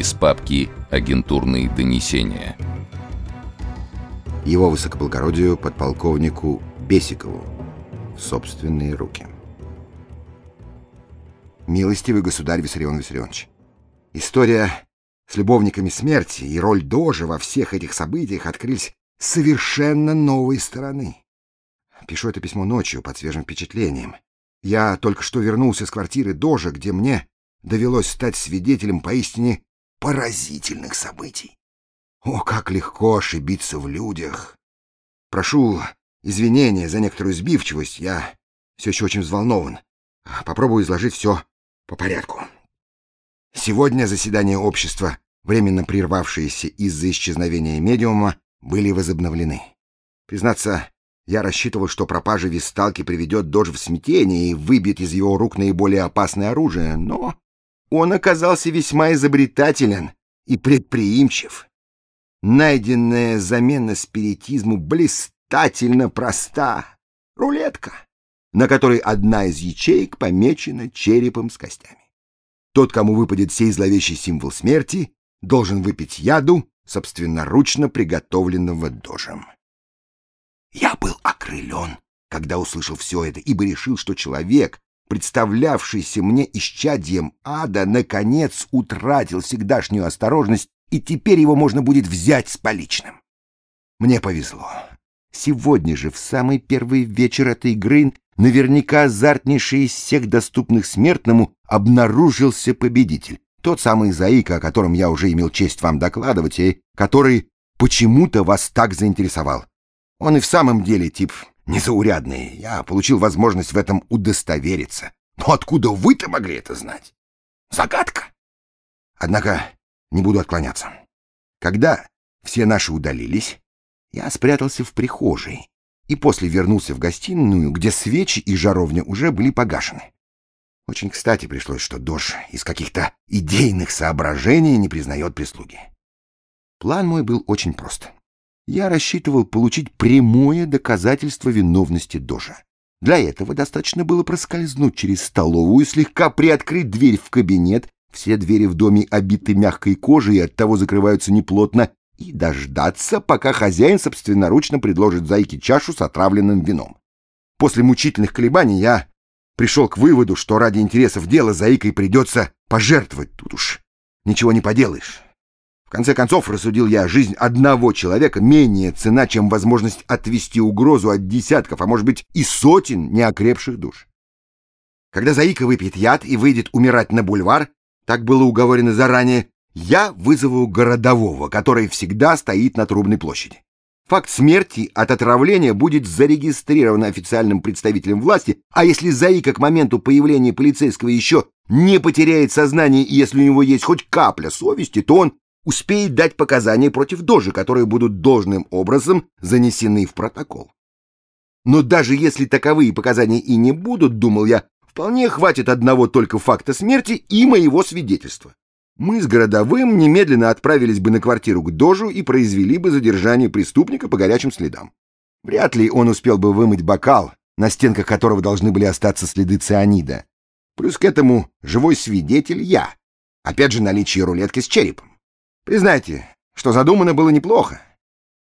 из папки «Агентурные донесения». Его высокоблагородию подполковнику Бесикову в собственные руки. Милостивый государь Виссарион Виссарионович, история с любовниками смерти и роль Дожа во всех этих событиях открылись совершенно новой стороны. Пишу это письмо ночью под свежим впечатлением. Я только что вернулся с квартиры Дожа, где мне довелось стать свидетелем поистине поразительных событий. О, как легко ошибиться в людях! Прошу извинения за некоторую сбивчивость, я все еще очень взволнован. Попробую изложить все по порядку. Сегодня заседания общества, временно прервавшиеся из-за исчезновения медиума, были возобновлены. Признаться, я рассчитывал, что пропажа висталки приведет Додж в смятение и выбьет из его рук наиболее опасное оружие, но он оказался весьма изобретателен и предприимчив. Найденная замена спиритизму блистательно проста. Рулетка, на которой одна из ячеек помечена черепом с костями. Тот, кому выпадет сей зловещий символ смерти, должен выпить яду, собственноручно приготовленного дожем. Я был окрылен, когда услышал все это, ибо решил, что человек, представлявшийся мне исчадьем ада, наконец утратил всегдашнюю осторожность, и теперь его можно будет взять с поличным. Мне повезло. Сегодня же, в самый первый вечер этой игры, наверняка азартнейший из всех доступных смертному, обнаружился победитель. Тот самый Заика, о котором я уже имел честь вам докладывать, и который почему-то вас так заинтересовал. Он и в самом деле тип незаурядный. Я получил возможность в этом удостовериться. Но откуда вы-то могли это знать? Загадка. Однако не буду отклоняться. Когда все наши удалились, я спрятался в прихожей и после вернулся в гостиную, где свечи и жаровня уже были погашены. Очень кстати пришлось, что Дож из каких-то идейных соображений не признает прислуги. План мой был очень прост. Я рассчитывал получить прямое доказательство виновности Дожа. Для этого достаточно было проскользнуть через столовую, слегка приоткрыть дверь в кабинет, все двери в доме обиты мягкой кожей и оттого закрываются неплотно, и дождаться, пока хозяин собственноручно предложит зайке чашу с отравленным вином. После мучительных колебаний я пришел к выводу, что ради интересов дела заикой придется пожертвовать. Тут уж ничего не поделаешь. В конце концов, рассудил я, жизнь одного человека менее цена, чем возможность отвести угрозу от десятков, а может быть и сотен неокрепших душ. Когда Заика выпьет яд и выйдет умирать на бульвар, так было уговорено заранее, я вызову городового, который всегда стоит на Трубной площади. Факт смерти от отравления будет зарегистрирован официальным представителем власти, а если Заика к моменту появления полицейского еще не потеряет сознание и если у него есть хоть капля совести, то он успеет дать показания против Дожи, которые будут должным образом занесены в протокол. Но даже если таковые показания и не будут, думал я, вполне хватит одного только факта смерти и моего свидетельства мы с городовым немедленно отправились бы на квартиру к Дожу и произвели бы задержание преступника по горячим следам. Вряд ли он успел бы вымыть бокал, на стенках которого должны были остаться следы цианида. Плюс к этому живой свидетель я. Опять же наличие рулетки с черепом. Признайте, что задумано было неплохо.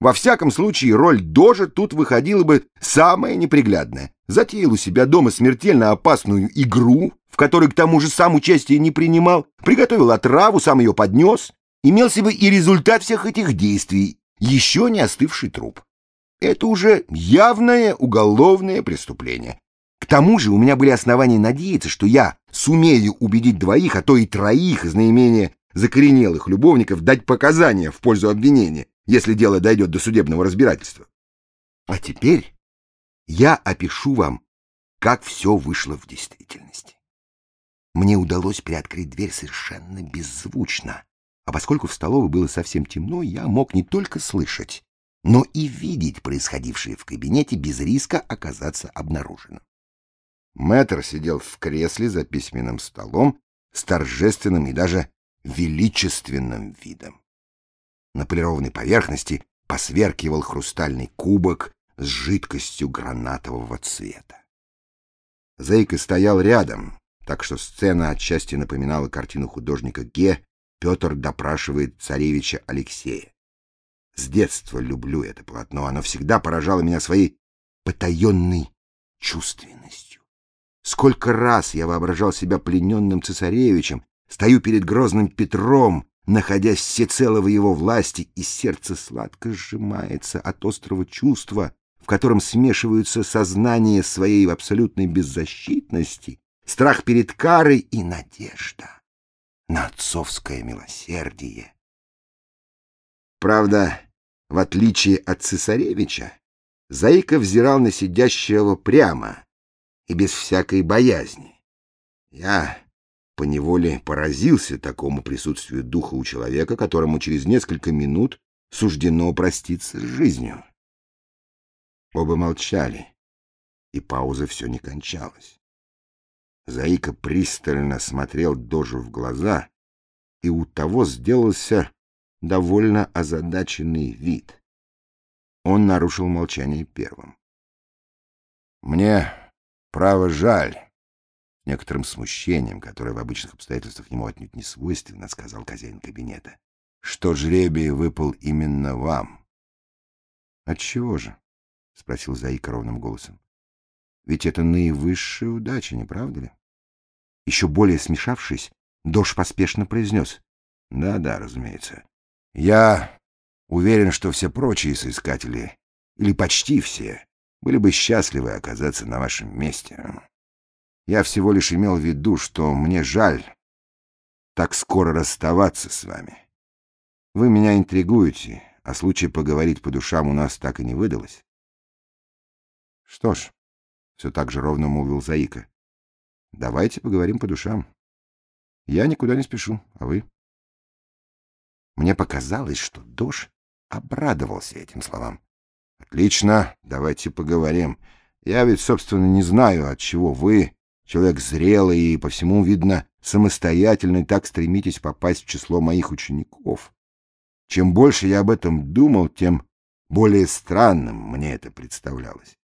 Во всяком случае, роль Дожа тут выходила бы самая неприглядная. Затеял у себя дома смертельно опасную игру, в которой к тому же сам участие не принимал, приготовил отраву, сам ее поднес, имелся бы и результат всех этих действий, еще не остывший труп. Это уже явное уголовное преступление. К тому же у меня были основания надеяться, что я сумею убедить двоих, а то и троих из наименее закоренелых любовников дать показания в пользу обвинения, если дело дойдет до судебного разбирательства. А теперь я опишу вам, как все вышло в действительности. Мне удалось приоткрыть дверь совершенно беззвучно, а поскольку в столовой было совсем темно, я мог не только слышать, но и видеть происходившее в кабинете без риска оказаться обнаруженным. Мэтр сидел в кресле за письменным столом с торжественным и даже величественным видом. На полированной поверхности посверкивал хрустальный кубок с жидкостью гранатового цвета. Зейка стоял рядом, так что сцена отчасти напоминала картину художника Ге Петр допрашивает царевича Алексея. С детства люблю это полотно, оно всегда поражало меня своей потаенной чувственностью. Сколько раз я воображал себя плененным цесаревичем, стою перед грозным Петром, находясь всецело в его власти, и сердце сладко сжимается от острого чувства, в котором смешиваются сознание своей абсолютной беззащитности, страх перед карой и надежда на отцовское милосердие. Правда, в отличие от цесаревича, Заика взирал на сидящего прямо и без всякой боязни. Я поневоле поразился такому присутствию духа у человека, которому через несколько минут суждено проститься с жизнью. Оба молчали, и пауза все не кончалась. Заика пристально смотрел Дожу в глаза, и у того сделался довольно озадаченный вид. Он нарушил молчание первым. «Мне, право, жаль», — некоторым смущением, которое в обычных обстоятельствах ему отнюдь не свойственно, сказал хозяин кабинета, «что жребий выпал именно вам». «Отчего же?» — спросил Заика ровным голосом. «Ведь это наивысшая удача, не правда ли?» Еще более смешавшись, Дош поспешно произнес. «Да-да, разумеется. Я уверен, что все прочие соискатели, или почти все, были бы счастливы оказаться на вашем месте. Я всего лишь имел в виду, что мне жаль так скоро расставаться с вами. Вы меня интригуете, а случай поговорить по душам у нас так и не выдалось. Что ж, все так же ровно молвил Заика. Давайте поговорим по душам. Я никуда не спешу, а вы? Мне показалось, что Дош обрадовался этим словам. Отлично, давайте поговорим. Я ведь, собственно, не знаю, от чего вы, человек зрелый и, по всему видно, самостоятельный, так стремитесь попасть в число моих учеников. Чем больше я об этом думал, тем более странным мне это представлялось.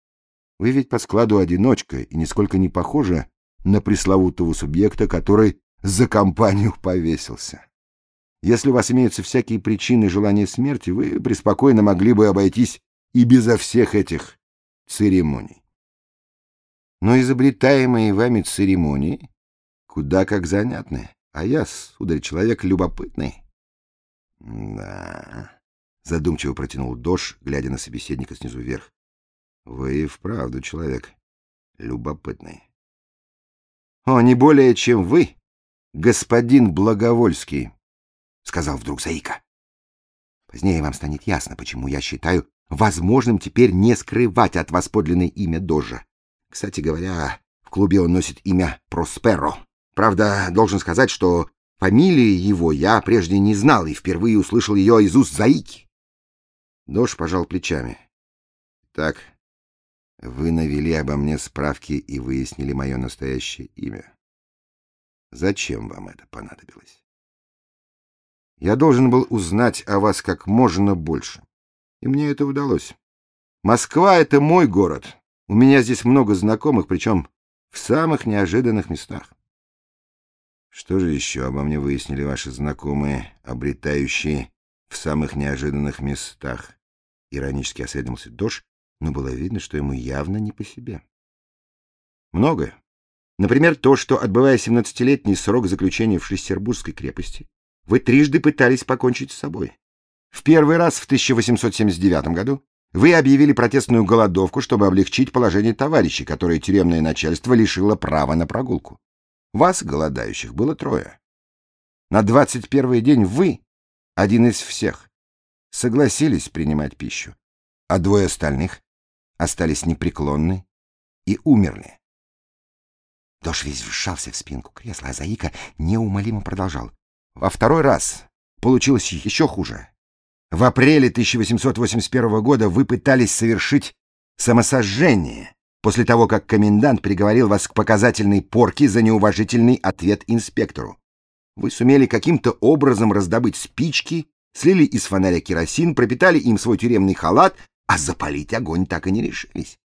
Вы ведь по складу одиночка и нисколько не похожи на пресловутого субъекта, который за компанию повесился. Если у вас имеются всякие причины желания смерти, вы преспокойно могли бы обойтись и безо всех этих церемоний. Но изобретаемые вами церемонии куда как занятны, а я, сударь, человек любопытный. — Да, — задумчиво протянул Дош, глядя на собеседника снизу вверх. Вы и вправду человек любопытный. О, не более, чем вы, господин Благовольский, сказал вдруг Заика. Позднее вам станет ясно, почему я считаю возможным теперь не скрывать от вас подлинное имя Дожа. Кстати говоря, в клубе он носит имя Просперо. Правда, должен сказать, что фамилии его я прежде не знал и впервые услышал ее из уст Заики. Дож пожал плечами. Так, вы навели обо мне справки и выяснили мое настоящее имя. Зачем вам это понадобилось? Я должен был узнать о вас как можно больше. И мне это удалось. Москва — это мой город. У меня здесь много знакомых, причем в самых неожиданных местах. Что же еще обо мне выяснили ваши знакомые, обретающие в самых неожиданных местах? Иронически осведомился Дош, но было видно, что ему явно не по себе. Многое. Например, то, что, отбывая 17-летний срок заключения в Шлиссербургской крепости, вы трижды пытались покончить с собой. В первый раз в 1879 году вы объявили протестную голодовку, чтобы облегчить положение товарищей, которые тюремное начальство лишило права на прогулку. Вас, голодающих, было трое. На 21 день вы, один из всех, согласились принимать пищу, а двое остальных остались непреклонны и умерли. Дош весь вжался в спинку кресла, а Заика неумолимо продолжал. Во второй раз получилось еще хуже. В апреле 1881 года вы пытались совершить самосожжение после того, как комендант приговорил вас к показательной порке за неуважительный ответ инспектору. Вы сумели каким-то образом раздобыть спички, слили из фонаря керосин, пропитали им свой тюремный халат, а запалить огонь так и не решились.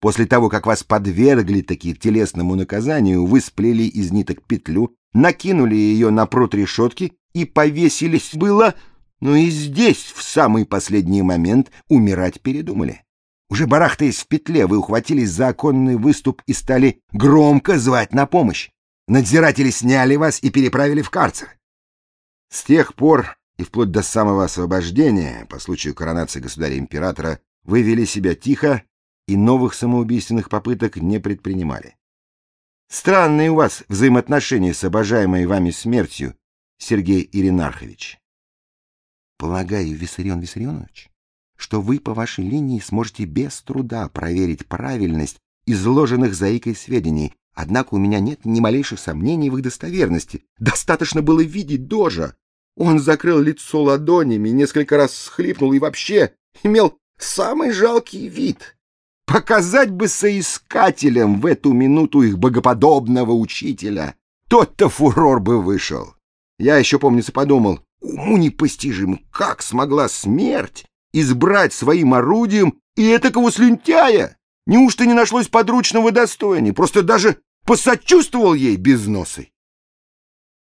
После того, как вас подвергли таки телесному наказанию, вы сплели из ниток петлю, накинули ее на прут решетки и повесились было, но и здесь в самый последний момент умирать передумали. Уже барахтаясь в петле, вы ухватились за оконный выступ и стали громко звать на помощь. Надзиратели сняли вас и переправили в карцер. С тех пор и вплоть до самого освобождения, по случаю коронации государя-императора, вы вели себя тихо и новых самоубийственных попыток не предпринимали. Странные у вас взаимоотношения с обожаемой вами смертью, Сергей Иринархович. Полагаю, Виссарион Виссарионович, что вы по вашей линии сможете без труда проверить правильность изложенных заикой сведений, однако у меня нет ни малейших сомнений в их достоверности. Достаточно было видеть Дожа. Он закрыл лицо ладонями, несколько раз схлипнул и вообще имел самый жалкий вид. Показать бы соискателям в эту минуту их богоподобного учителя. Тот-то фурор бы вышел. Я еще, помнится, подумал, уму непостижимо, как смогла смерть избрать своим орудием и этакого слюнтяя? Неужто не нашлось подручного достояния? Просто даже посочувствовал ей без.